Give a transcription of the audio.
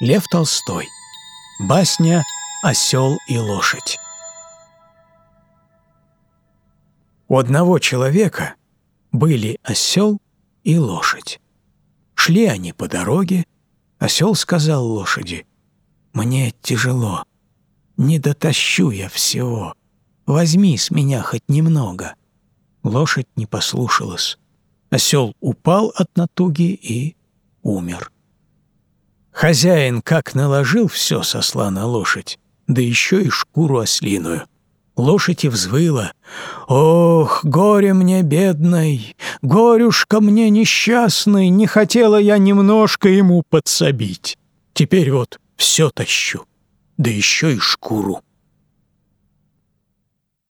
Лев Толстой. Басня «Осел и лошадь». У одного человека были осел и лошадь. Шли они по дороге. Осел сказал лошади, «Мне тяжело, не дотащу я всего. Возьми с меня хоть немного». Лошадь не послушалась. Осел упал от натуги и умер. Хозяин как наложил все сосла на лошадь, да еще и шкуру ослиную. Лошадь и взвыла. «Ох, горе мне, бедной! Горюшка мне несчастный! Не хотела я немножко ему подсобить. Теперь вот все тащу, да еще и шкуру».